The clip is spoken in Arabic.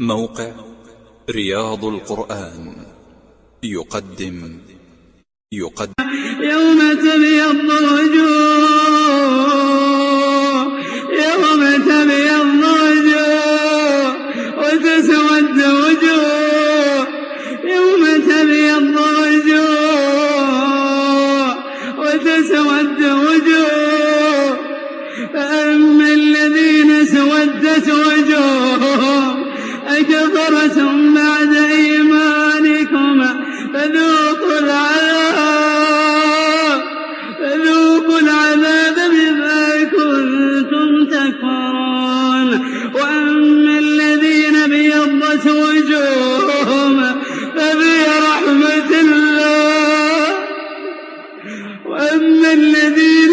موقع رياض القرآن. يقدم. يقدم. يوم تبيض وجوه يوم تبيض وجوه وتسود وجوه يوم تبيض وجوه وتسود وجوه. فأما الذين سودت وجوههم كفرتم بعد إيمانكم فذوقوا العذاب. فذوقوا العذاب بما كنتم تكفرون. وأما الذين ابيضت وجوههم ففي رحمة الله. وأما الذين